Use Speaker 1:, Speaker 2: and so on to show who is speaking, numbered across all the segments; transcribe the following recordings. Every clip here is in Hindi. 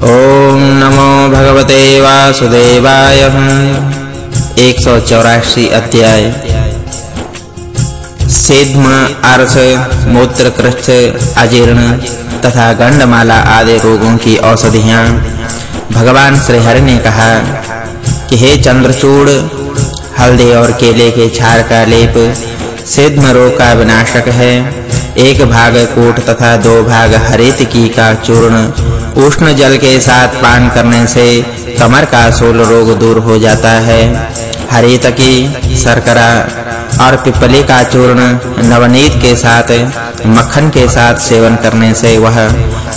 Speaker 1: ओम नमो भगवते वासुदेवाय। 184 अध्याय। सेद्म मूत्र कृष्ठ अजीर्ण तथा गंडमाला आदि रोगों की औषधियाँ। भगवान श्री हरि ने कहा कि हे चंद्रचूड़, हल्दी और केले के छार का लेप सिद्ध रोग का विनाशक है। एक भाग कूट तथा दो भाग हरित की का चूर्ण उष्ण जल के साथ पान करने से कमर का सोल रोग दूर हो जाता है। हरित की शर्करा और पिपली का चूर्ण नवनीत के साथ, मक्खन के साथ सेवन करने से वह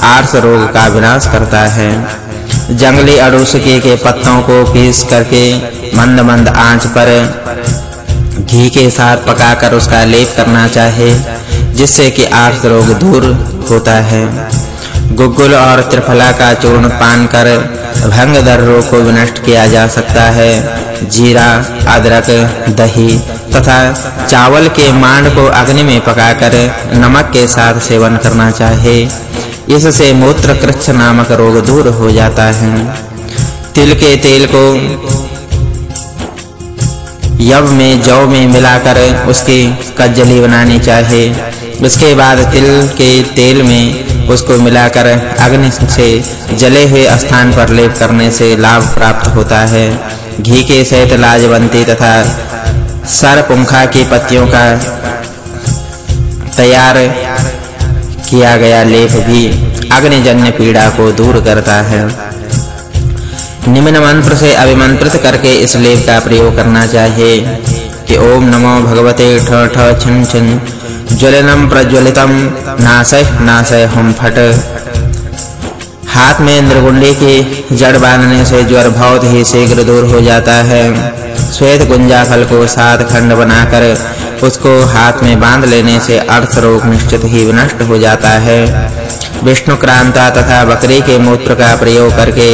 Speaker 1: आर्स रोग का विनाश करता है। जंगली अड़ुसकी के पत्तों को पीस करके मंद-मंद आँच पर घी के साथ पकाकर उसका लेप करना चाहिए जिससे कि आर्स रोग दूर होता है। गुग्गुल और त्रिफला का चूर्ण पान कर भंग दर रोग को विनष्ट किया जा सकता है। जीरा, अदरक, दही तथा चावल के मांड को अग्नि में पकाकर नमक के साथ सेवन करना चाहिए इससे मूत्र कृच्छ नामक रोग दूर हो जाता है। तिल के तेल को यव में, जौ में मिलाकर उसकी कज्जली बनानी चाहिए उसके बाद तिल के तेल में उसको मिलाकर अग्नि से जले हुए स्थान पर लेप करने से लाभ प्राप्त होता है। घी के सहित लाजवंती तथा सरपुंखा की पत्तियों का तैयार किया गया लेप भी अग्निजन्य पीड़ा को दूर करता है। निम्न मंत्र से अभिमंत्रित करके इस लेप का प्रयोग करना चाहिए कि ओम नमो भगवते ठ ठ छन छन ज्वलनम प्रज्वलितम नासय नासय हम फट। हाथ में इंद्रगुंडी की जड़ बांधने से ज्वर बहुत ही शीघ्र दूर हो जाता है। श्वेत गुंजा फल को सात खंड बनाकर उसको हाथ में बाँध लेने से अर्थ रोग निश्चित ही विनष्ट हो जाता है। विष्णु क्रांता तथा बकरी के मूत्र का प्रयोग करके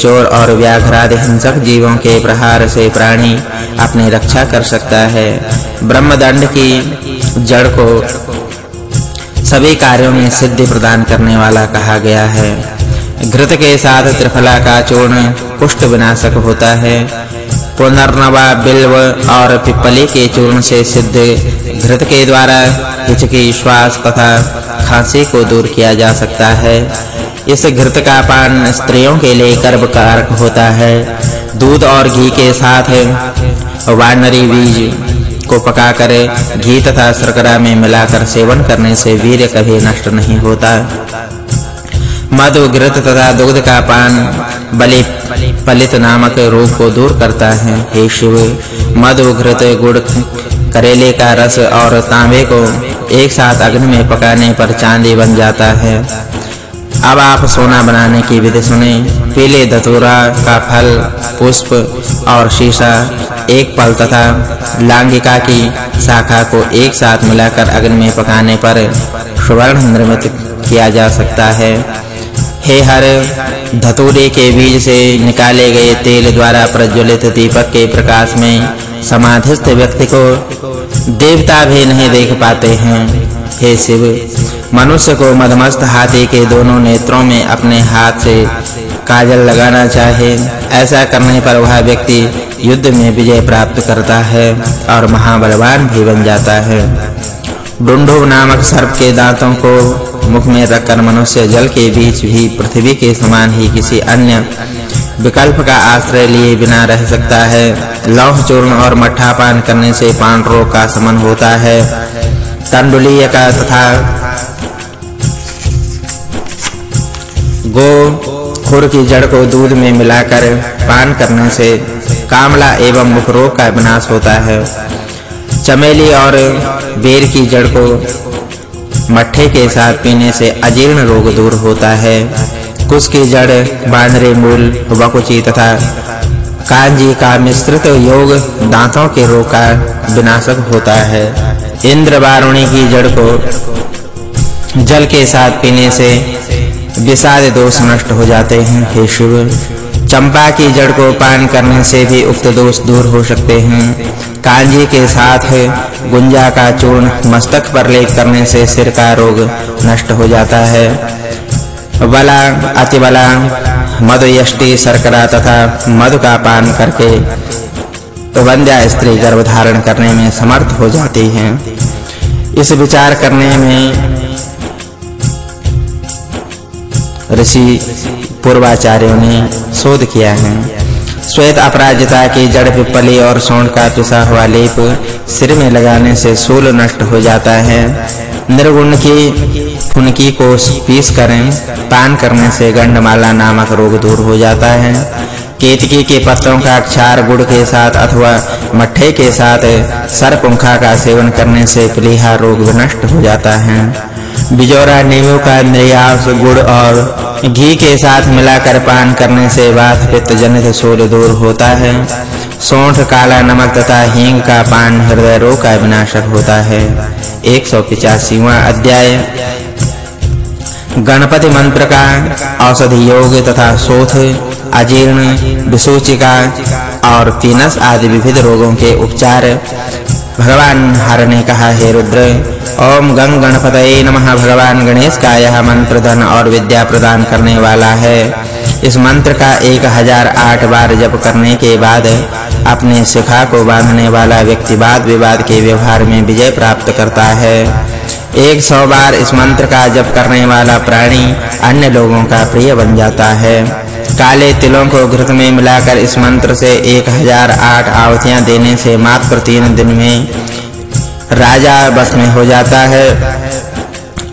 Speaker 1: चोर और व्याघ्र आदि हिंसक जीवों के प्रहार से प्राणी अपनी रक्षा कर सकता है। ब्रह्मदंड की जड़ को सभी कार्यों में सिद्धि प्रदान करने वाला कहा गया है। घृत के साथ त्रिफला का चूर्ण कुष्ठ विनाशक होता है। पुनर्नवा बिल्व और पिपली के चूर्ण से सिद्ध घृत के द्वारा हिचकी, श्वास तथा खांसी को दूर किया जा सकता है। इस घृत का पान स्त्रियों के लिए गर्भकारक होता है। दूध और घी के साथ वानरी बीज को पकाकर घी तथा शर्करा में मिलाकर सेवन करने से वीर्य कभी नष्ट नहीं होता। मधु घृत तथा दुग्ध का पान बलि, पलित नामक रोग को दूर करता है। हे शिव मधु घृत गुड़ करेले का रस और तांबे को एक साथ अग्नि में पकाने पर चांदी बन जाता है। अब आप सोना बनाने की विधि सुने। पीले धतूरा का फल, पुष्प और शीशा एक पल तथा लांगिका की शाखा को एक साथ मिलाकर अग्नि में पकाने पर सुवर्ण निर्मित किया जा सकता है। हे हर, धतूरे के बीज से निकाले गए तेल द्वारा प्रज्वलित दीपक के प्रकाश में समाधिस्थ व्यक्ति को देवता भी नहीं देख पाते हैं। हे शिव, मनुष्य को मदमस्त हाथी के दोनों नेत्रों में अपने हाथ से काजल लगाना चाहिए ऐसा करने पर वह व्यक्ति युद्ध में विजय प्राप्त करता है और महाबलवान भी बन जाता है। डुंडुब नामक सर्प के दांतों को मुख में रखकर मनुष्य जल के बीच भी पृथ्वी के समान ही किसी अन्य विकल्प का आश्रय लिए बिना रह सकता है। लौह चूर्ण और मट्ठा पान करने से पान रोग का समन होता है। तंडुलीय तथा गो खुर की जड़ को दूध में मिलाकर पान करने से कामला एवं मुख रोग का विनाश होता है। चमेली और बेर की जड़ को मट्ठे के साथ पीने से अजीर्ण रोग दूर होता है। कुश की जड़, बांदरे, मूल वकुची तथा कांजी का मिश्रित योग दांतों के रोग का विनाशक होता है। इंद्र वारुणी की जड़ को जल के साथ पीने से विषाद दोष नष्ट हो जाते हैं। हे शिव, चंपा की जड़ को पान करने से भी उक्त दोष दूर हो सकते हैं। कांजी के साथ गुंजा का चूर्ण मस्तक पर लेप करने से सिर का रोग नष्ट हो जाता है। बला अतिबला मधु यष्टि तथा मधु का पान करके तो वंध्या स्त्री गर्भ धारण करने में समर्थ हो जाती है। इस विचार करने में ऋषि पूर्वाचार्यों ने शोध किया है। श्वेत अपराजिता की जड़ पिपली और सोंड का पिसा हुआ लेप सिर में लगाने से सूल नष्ट हो जाता है। निर्गुण की फुनकी को पीस करें। पान करने से गंडमाला नामक रोग दूर हो जाता है। केतकी के पत्तों का क्षार गुड़ के साथ अथवा मट्ठे के साथ सरपुंखा का सेवन करने से प्लीहा रोग नष्ट हो जाता है। बिजोरा नींबू का निर्यास गुड़ और घी के साथ मिलाकर पान करने से वात पित्त जनित शूल दूर होता है। सौंठ, काला नमक तथा हींग का पान हृदय रोग का विनाशक होता है। 185वां अध्याय। गणपति मंत्र का औषधि योग तथा शोथ, अजीर्ण, विसूचिका और पीनस आदि विविध रोगों के उपचार भगवान हर ने कहा, हे रुद्र, ओम गंग गणपतये नमः। भगवान गणेश का यह मंत्र धन और विद्या प्रदान करने वाला है। इस मंत्र का 1008 बार जप करने के बाद अपने शिखा को बांधने वाला व्यक्ति वाद विवाद के व्यवहार में विजय प्राप्त करता है। 100 बार इस मंत्र का जप करने वाला प्राणी अन्य लोगों का प्रिय बन जाता है। काले तिलों को घृत में मिलाकर इस मंत्र से 1008 आहुतियाँ देने से मात्र तीन दिन में राजा बस में हो जाता है।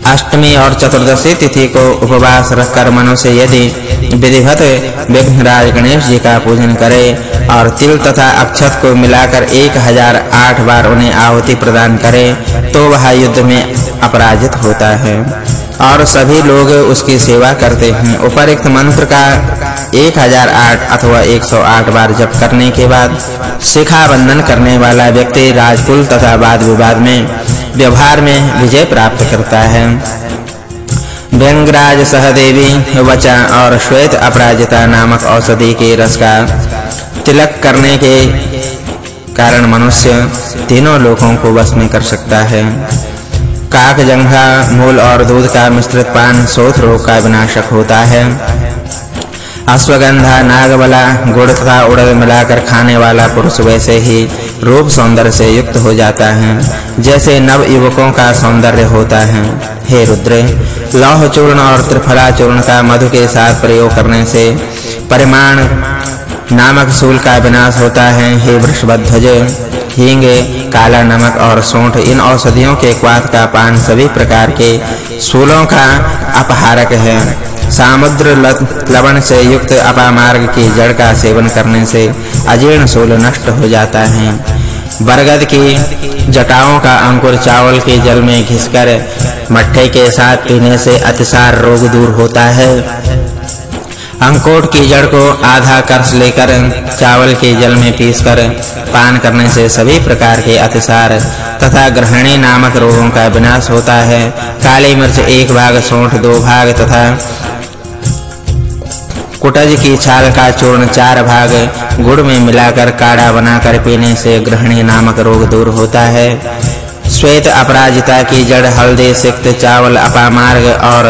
Speaker 1: अष्टमी और चतुर्दशी तिथि को उपवास रखकर मनुष्य यदि विधिवत विघ्नराज गणेश जी का पूजन करे और तिल तथा अक्षत को मिलाकर 1008 बार उन्हें आहुति प्रदान करे तो वह युद्ध में अपराजित होता है। और सभी लोग उसकी सेवा करते हैं। उपरिक्त मंत्र का 1008 अथवा 108 बार जप करने के बाद शिखा बंधन करने वाला व्यक्ति राजकुल तथा वाद विवाद में, व्यवहार में विजय प्राप्त करता है। व्यंगराज सहदेवी वचा और श्वेत अपराजिता नामक औषधि के रस का तिलक करने के कारण मनुष्य तीनों लोकों को वश में कर सकता है। काक जंघा, मूल और दूध का मिश्रित पान सोथ रोग का विनाशक होता है। अश्वगंधा, नागबला, गुड़ तथा उड़द मिलाकर खाने वाला पुरुष वैसे ही रूप सौंदर्य से युक्त हो जाता है, जैसे नव युवकों का सौंदर्य होता है। हे रुद्र, लौह चूर्ण और त्रिफला चूर्ण का मधु के साथ प्रयोग करने से परिमाण नामक सूल का विनाश होता है। हे वृषभध्वज हींग काला नमक और सौंठ इन औषधियों के क्वाथ का पान सभी प्रकार के सूलों का अपहारक है। सामुद्र लवण से युक्त अपामार्ग की जड़ का सेवन करने से अजीर्ण शूल नष्ट हो जाता है। बरगद की जटाओं का अंकुर चावल के जल में घिसकर मट्ठे के साथ पीने से अतिसार रोग दूर होता है। अंकोट की जड़ को आधा कर्ष लेकर चावल के जल में पीसकर पान करने से सभी प्रकार के अतिसार तथा ग्रहणी नामक रोगों का विनाश होता है। काली मिर्च एक भाग, सौंठ दो भाग तथा कुटज की छाल का चूर्ण चार भाग गुड़ में मिलाकर काढ़ा बनाकर पीने से ग्रहणी नामक रोग दूर होता है। श्वेत अपराजिता की जड़, हल्दी, सिक्त, चावल, अपामार्ग और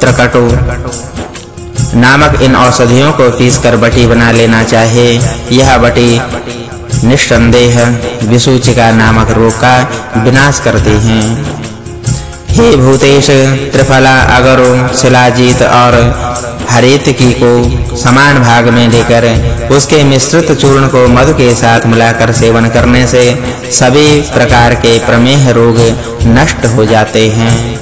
Speaker 1: त्रकटु नामक इन औषधियों को पीसकर बटी बना लेना चाहिए यह बटी निस्संदेह विसूचिका नामक रोग का विनाश करती है। हे भूतेश, त्रिफला, अगरु, शिलाजीत और हरित की को समान भाग में लेकर उसके मिश्रित चूर्ण को मधु के साथ मिलाकर सेवन करने से सभी प्रकार के प्रमेह रोग नष्ट हो जाते हैं।